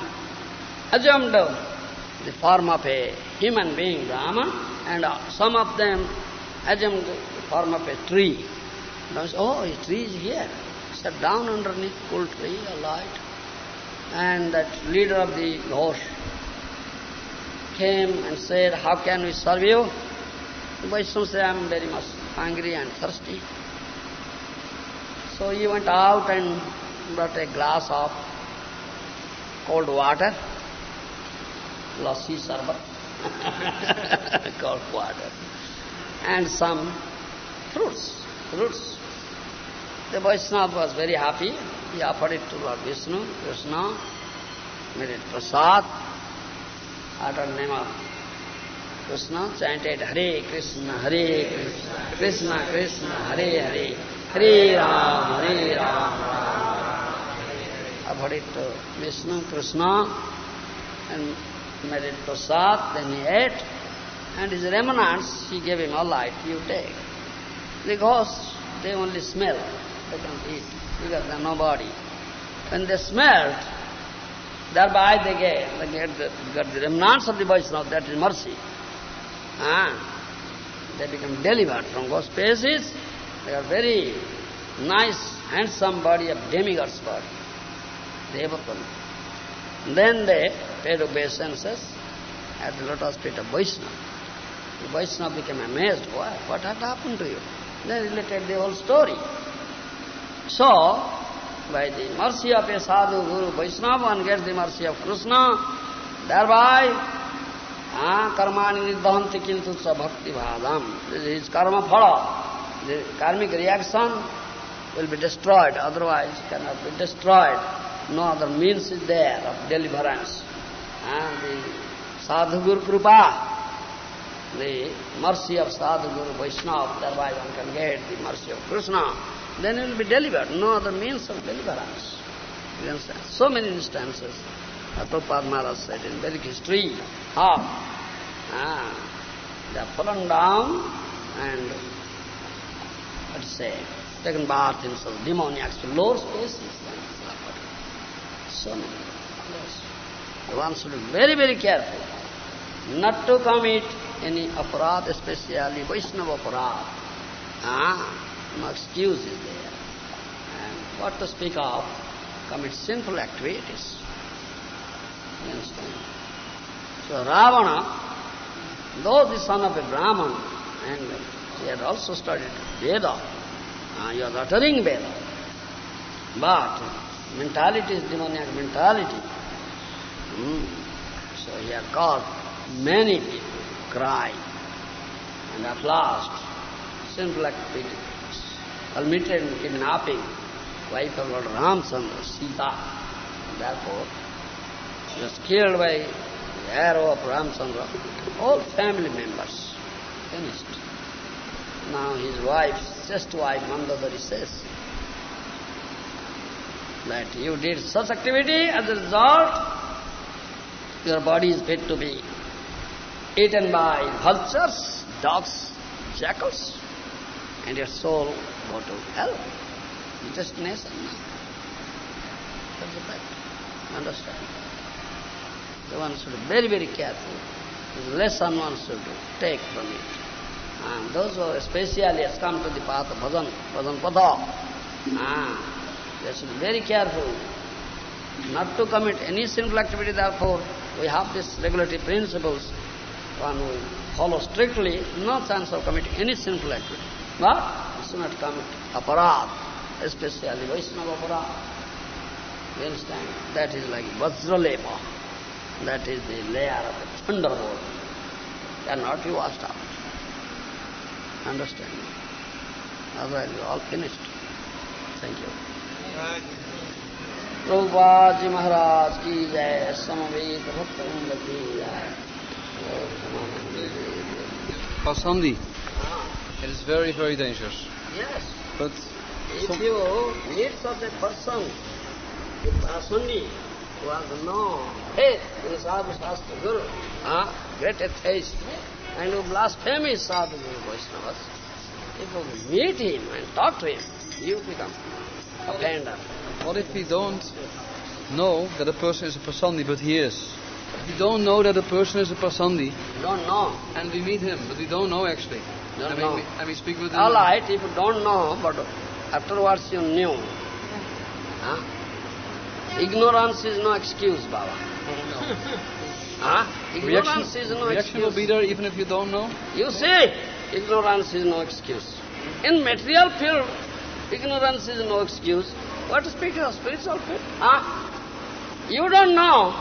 assumed the form of a human being, Brahman, and uh, some of them assumed the form of a tree. And I said, oh, a tree is here. Sat down underneath cool tree, a light. And that leader of the ghost came and said, how can we serve you? The Vaishnava said, I am very much hungry and thirsty. So he went out and brought a glass of cold water, lassi sarbat, cold water, and some fruits, fruits. The Vaishnava was very happy. He offered it to Lord Vishnu, Krishna, made it prasad, uttered name of Krishna, chanted Hare Krishna, Hare Krishna, Krishna Krishna, Hare Hare, Hare Ram, Hare Ram. Offered it to Vishnu, Krishna, and made it prasad, then he ate, and his remnants, he gave him all right, you take. The ghosts, they only smell, they can't eat, because they are nobody. When they smelt, thereby they get, they get the, the remnants of the Vaishnava, that is mercy. Ah, they become delivered from ghost spaces. They are very nice, handsome body of demigod's body. Devatam. Then they paid obeisances at the lotus feet of Vaishnava. The Vaishnava became amazed. Why? What had happened to you? They related the whole story. So, by the mercy of a sadhu guru Vaishnava, one gets the mercy of Krishna, thereby ah, karmani niddhanti kintu sa bhakti bhadam. This is karma phala. The karmic reaction will be destroyed, otherwise cannot be destroyed. No other means is there of deliverance. And the sadhu guru kripa, the mercy of Sadhguru Vaishnava, thereby one can get the mercy of Krishna, then he will be delivered. No other means of deliverance. You understand? So many instances. Prabhupada Maharaj said in Vedic history, how ah, they are fallen down and, to say, taken bath in some demoniacs lower spaces. So many. Yes. One should be very, very careful not to commit any aparad, especially Vaishnava aparad. Ah, no excuse is there. And what to speak of, commit sinful activities. You understand? So Ravana, though the son of a Brahman, and he had also studied Veda, uh, he was uttering Veda, but mentality is demoniac mentality. Mm. So he had caused many people cry, and at last, sinful activities culminated in kidnapping wife of Lord Ramchandra, Sita. Therefore, he was killed by the arrow of Ramchandra. All family members finished. Now his wife, just wife, Mandodari says that you did such activity, as a result, your body is fit to be eaten by vultures, dogs, jackals, and your soul go to hell. Destination. That's the fact. Understand? So one should be very, very careful. The lesson one should take from it. And those who especially has come to the path of bhajan, bhajan ah, should be very careful not to commit any sinful activity. Therefore, we have these regulatory principles. One will follow strictly, no chance of committing any sinful activity. But we should not commit aparad, especially Vaishnava aparad. You understand? That is like Vajralepa. That is the layer of a thunderbolt. Cannot be washed out. Understand? Otherwise you are all finished. Thank you. Prabhupada ji Maharaj की जय समवेत भक्त की जय Pasandi, it is very, very dangerous. Yes. But If some- you meet such a person, a Pasandi, who has no faith in Sadhu Shastra Guru, huh? great atheist, and who blasphemies Sadhu Guru Vaishnavas, if you meet him and talk to him, you become what if we don't know that a person is a Pasandi, but he is? If we don't know that a person is a Pasandi, Don't know. and we meet him, but we don't know actually. Don't and, know. We, and we speak with him. All right, if you don't know, but afterwards you knew. Huh? Ignorance is no excuse, Baba. No. Huh? Reaction, Ignorance is no reaction will be there even if you don't know. You see, ignorance is no excuse. In material field, ignorance is no excuse. What to speak of spiritual field? Huh? You don't know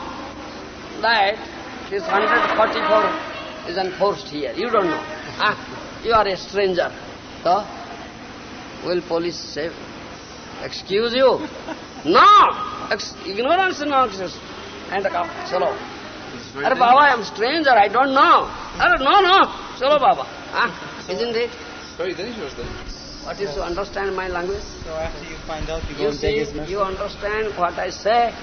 that this 144 is enforced here. You don't know. Huh? You are a stranger. So, will police say, excuse you? no! Ex ignorance is no excuse. And come, chalo. Arre Baba, I am stranger, I don't know. Arre, no, no, chalo Baba. Huh? Isn't it? Very dangerous then. What is to understand my language? So after you find out, you go You and take see, his message. you understand what I say?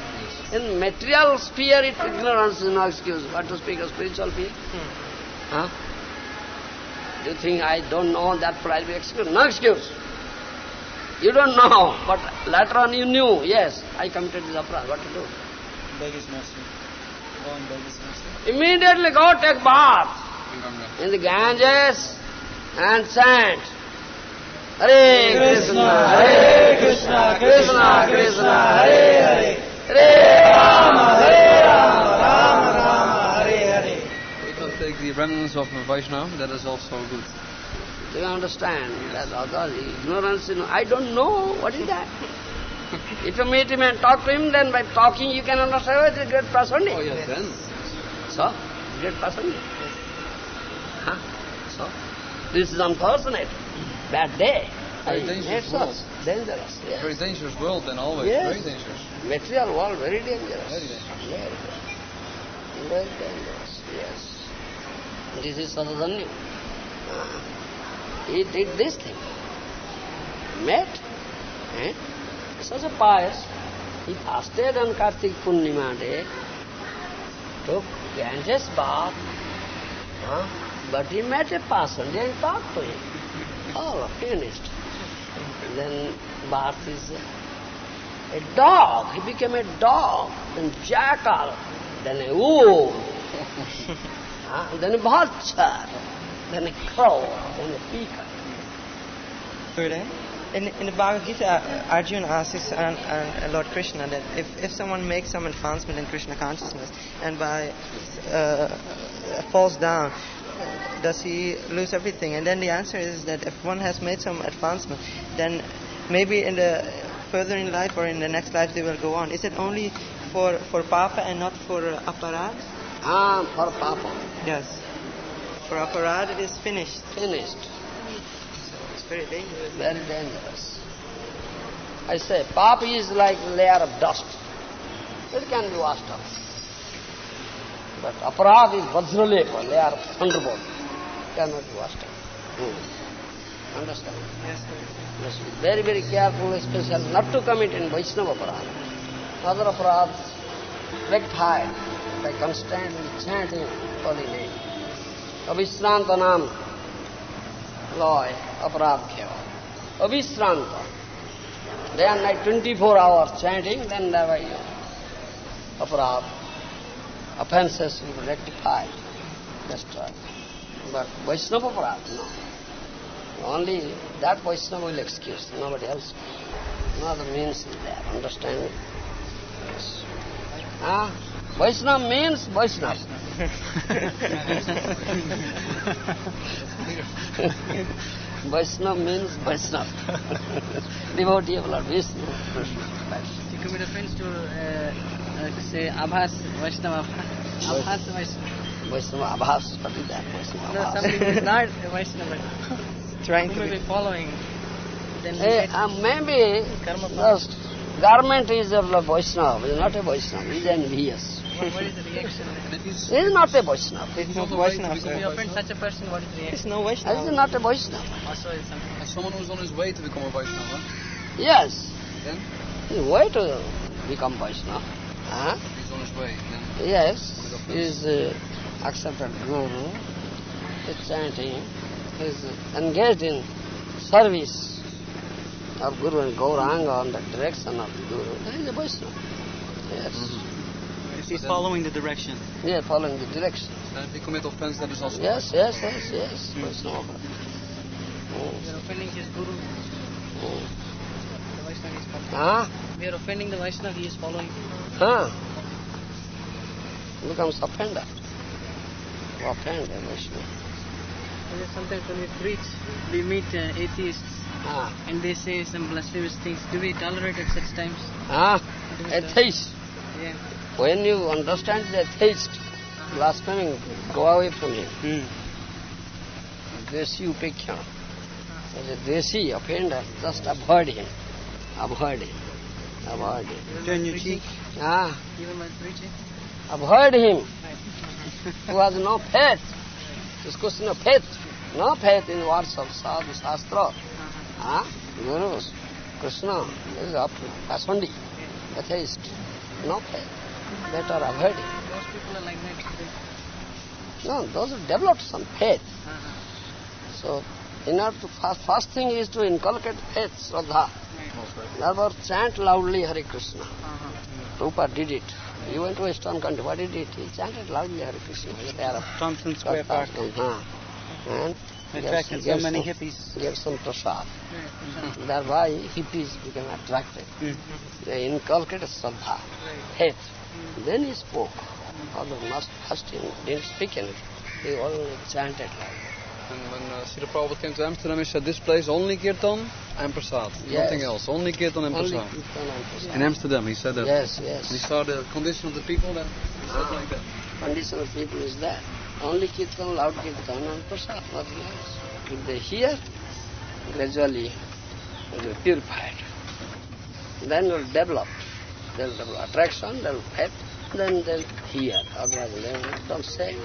In material sphere, it, ignorance is no excuse. What to speak of spiritual sphere? Hmm. Huh? Do you think I don't know that be excused? No excuse. You don't know, but later on you knew, yes, I committed this aparadh. What to do? Beg his mercy. Go and beg his mercy. Immediately go take bath In the Ganges and chant. Hare Krishna, Hare Krishna, Krishna Krishna, Hare Hare, Hare Rama, Hare Rama, Rama Rama, Hare Hare. We can take the remnants of a Vaishnava, that is also good. Do you understand that other ignorance? You know, I don't know. What is that? if you meet him and talk to him, then by talking you can understand what is a great person. Oh yes, then. So, great person. Huh? So, this is unfortunate. Bad day. Very dangerous world. Dangerous. Yes. Very dangerous world then always. Yes. Very dangerous. Material world, very dangerous. Very dangerous. Very dangerous. Very dangerous, yes. This is Shatadhanu. He did this thing. Met. Eh? Such a pious. He fasted on Kartik Purnima day, took Ganges bath, huh? but he met a person, didn't talk to him. All finished. Then bath is a dog. He became a dog, then jackal, then a wolf, huh? then a vulture, then a crow, then a peacock. Further, in, in the Bhagavad Gita, uh, Arjuna asks uh, and Lord Krishna that if, if someone makes some advancement in Krishna consciousness and by uh, falls down, does he lose everything? And then the answer is that if one has made some advancement, then maybe in the further in life or in the next life they will go on. Is it only for, for Papa and not for uh, Aparad? Ah, for Papa. Yes. For Aparad it is finished. Finished. So It's very dangerous. Very dangerous. I say, Papa is like a layer of dust. It can be washed off. But aparad is vajralepa, layer of thunderbolt. Cannot be washed off. Hmm. Understand? Yes, sir. be very, very careful, especially not to commit in Vaishnava aparad. Other aparad rectified by constantly chanting holy name. Avishranta naam loy aparad kheva. Avishranta. Day and night, 24 hours chanting, then there were aparad. Offenses will be rectified, destroyed. But Vaishnava aparad, no. Only that Vaishnava will excuse, nobody else. No other means is there, understand me? Yes. Ah, Vaishnava means Vaishnava. Vaishnava means Vaishnava. Devotee of Lord Vishnu. You commit offense to, uh, say, Abhas Vaishnava. Abhas Vaishnava. Vaishnava Abhas, what is that? Vaishnava No, Abhas. somebody who is not a Vaishnava, Trying who to be be following, then he Eh, uh, maybe karma just garment is of the Vaishnava, is not a Vaishnava, he is envious. What, what is the reaction? And it is He is not a Vaishnava. It's not not a way to Vaishnava, If you offend such a person, what is the It's reaction? no He is not a Vaishnava. Also, is something. as someone who's on his way to become a Vaishnava, Yes, then he is way to become Vaishnava. Huh? he's on his way. Then Yes, he is uh, accepted Guru, he mm-hmm. is chanting, he is uh, engaged in service of Guru and Gauranga on the direction of the Guru. That is a Vaishnava. Yes, mm-hmm. If he's following the direction. Yeah, following the direction. then if he commit offense, that is also Yes, yes, yes, yes, mm-hmm. Vaishnava. We are offending his Guru. Mm. The Vaishnava is following. Huh? We are offending the Vaishnava, he is following. Huh? Becomes offender. To offend a Vaishnava. Sometimes when we preach, we meet uh, atheists Ah, and they say some blasphemous things. Do we tolerate at such times? ah, Do we atheist. Yeah. When you understand the atheist, blaspheming, go away from him. Hmm. Dvesi upekkha. As a dvesi offender, just avoid him. Avoid him. Avoid him. Turn your cheek. Ah, Even while preaching? avoid him. Who has no faith. This question of faith. No faith in words of sadhu, shastra. Uh-huh. Ah, gurus, Krishna, this is up Paswandi, atheist. No faith. Better avoid him. Those people are like that. No, those who developed some faith. Uh-huh. So, in order to first, first thing is to inculcate faith, Shraddha. Never chant loudly Hare Krishna. Uh-huh. Prabhupada did it. He went to Western country. What did he? He chanted loudly Hare Krishna. He was Arab. Tompkins Square Park. Uh-huh. And Attracted so many hippies. Gave some prasad. Right. Thereby hippies became attracted. Mm. They inculcated Shraddha, faith. Then he spoke. Although must, first he didn't speak anything. He only chanted loudly. And when uh, Srila Prabhupada came to Amsterdam, he said, this place only Kirtan and Prasad. Yes. Nothing else. Only Kirtan and Only Prasad. Kirtan and prasad. In Amsterdam, he said that. Yes, When he saw the condition of the people, then he said Ah. like that. Condition of people is that. Only kirtan, loud kirtan and prasad, nothing else. If they hear, gradually they will be purified. Then will develop. They'll develop attraction, they'll faith, then they'll hear. Otherwise they don't say.